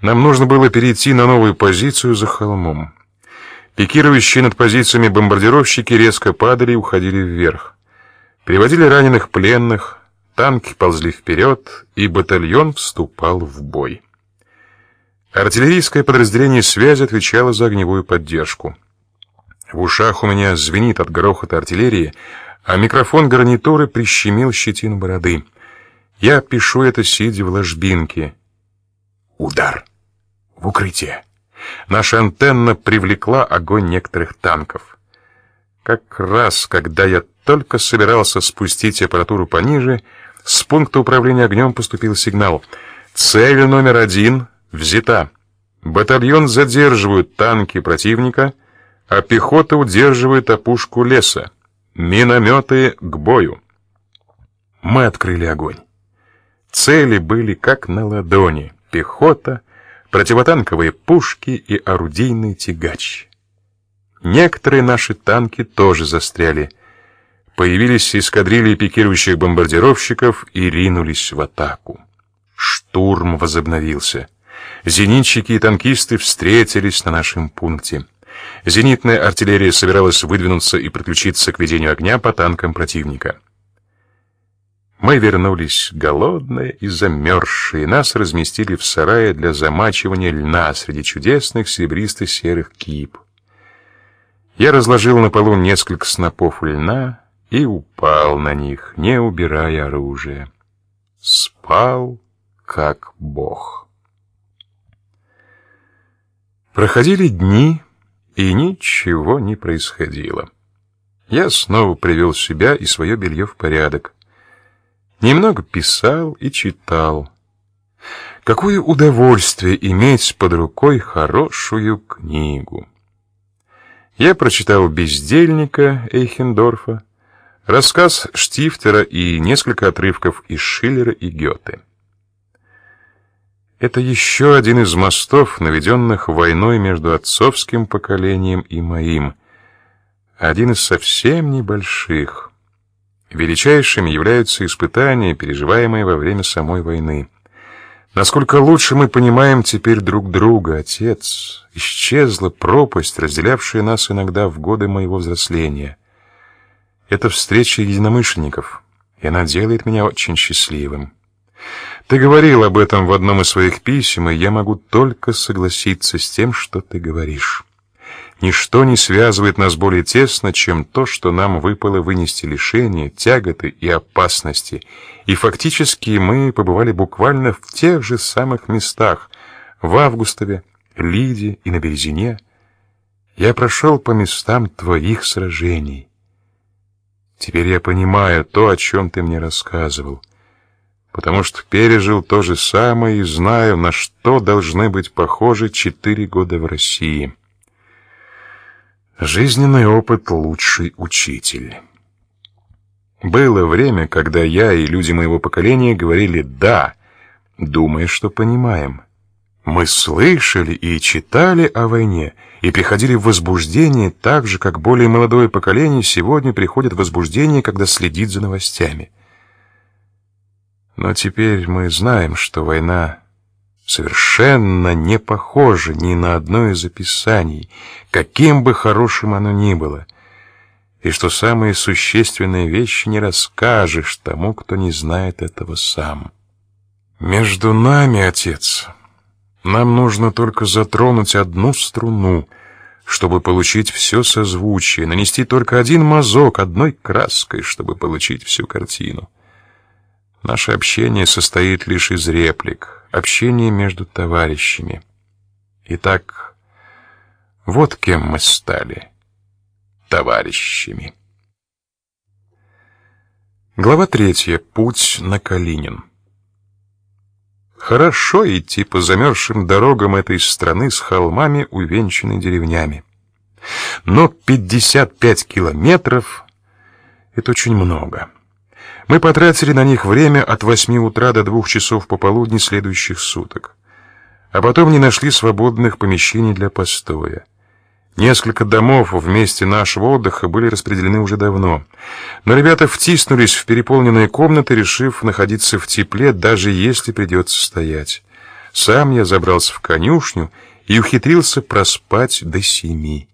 Нам нужно было перейти на новую позицию за холмом. Пикирующие над позициями бомбардировщики резко падали и уходили вверх. Приводили раненых пленных, танки ползли вперед, и батальон вступал в бой. Артиллерийское подразделение связи отвечало за огневую поддержку. В ушах у меня звенит от грохота артиллерии, а микрофон гарнитуры прищемил щетину бороды. Я пишу это сидя в ложбинке. Удар. В укрытие. Наша антенна привлекла огонь некоторых танков. Как раз, когда я только собирался спустить аппаратуру пониже, с пункта управления огнем поступил сигнал. Цель номер один взята. Батальон задерживают танки противника, а пехота удерживает опушку леса. Минометы к бою. Мы открыли огонь. Цели были как на ладони: пехота, противотанковые пушки и орудийный тягач. Некоторые наши танки тоже застряли. Появились эскадрильи пикирующих бомбардировщиков и ринулись в атаку. Штурм возобновился. Зенитчики и танкисты встретились на нашем пункте. Зенитная артиллерия собиралась выдвинуться и подключиться к ведению огня по танкам противника. Мы вернулись голодные и замерзшие. Нас разместили в сарае для замачивания льна среди чудесных серебристо-серых кип. Я разложил на полу несколько снопов льна и упал на них, не убирая оружие. Спал как бог. Проходили дни, и ничего не происходило. Я снова привел себя и свое белье в порядок. Немного писал и читал. Какое удовольствие иметь под рукой хорошую книгу. Я прочитал Бездельника Эйхендорфа, рассказ Штифтера и несколько отрывков из Шиллера и Гёте. Это еще один из мостов, наведенных войной между отцовским поколением и моим. Один из совсем небольших. Величайшими являются испытания, переживаемые во время самой войны. Насколько лучше мы понимаем теперь друг друга, отец. Исчезла пропасть, разделявшая нас иногда в годы моего взросления. Это встреча единомышленников, и она делает меня очень счастливым. Ты говорил об этом в одном из своих писем, и я могу только согласиться с тем, что ты говоришь. Ничто не связывает нас более тесно, чем то, что нам выпало вынести лишения, тяготы и опасности. И фактически мы побывали буквально в тех же самых местах: в Августове, Лиде и на Березине. Я прошел по местам твоих сражений. Теперь я понимаю то, о чем ты мне рассказывал, потому что пережил то же самое и знаю, на что должны быть похожи четыре года в России. Жизненный опыт лучший учитель. Было время, когда я и люди моего поколения говорили да, думая, что понимаем. Мы слышали и читали о войне и приходили в возбуждение так же, как более молодое поколение сегодня приходит в возбуждение, когда следит за новостями. Но теперь мы знаем, что война совершенно не похоже ни на одно из описаний, каким бы хорошим оно ни было, и что самые существенные вещи не расскажешь тому, кто не знает этого сам. Между нами, отец, нам нужно только затронуть одну струну, чтобы получить все созвучие, нанести только один мазок одной краской, чтобы получить всю картину. Наше общение состоит лишь из реплик, общение между товарищами. Итак, вот кем мы стали товарищами. Глава третья. Путь на Калинин. Хорошо идти по замерзшим дорогам этой страны с холмами, увенчанными деревнями. Но 55 километров — это очень много. Мы потратили на них время от восьми утра до двух часов пополудни следующих суток. А потом не нашли свободных помещений для постоя. Несколько домов в месте нашего отдыха были распределены уже давно. Но ребята втиснулись в переполненные комнаты, решив находиться в тепле, даже если придется стоять. Сам я забрался в конюшню и ухитрился проспать до семи.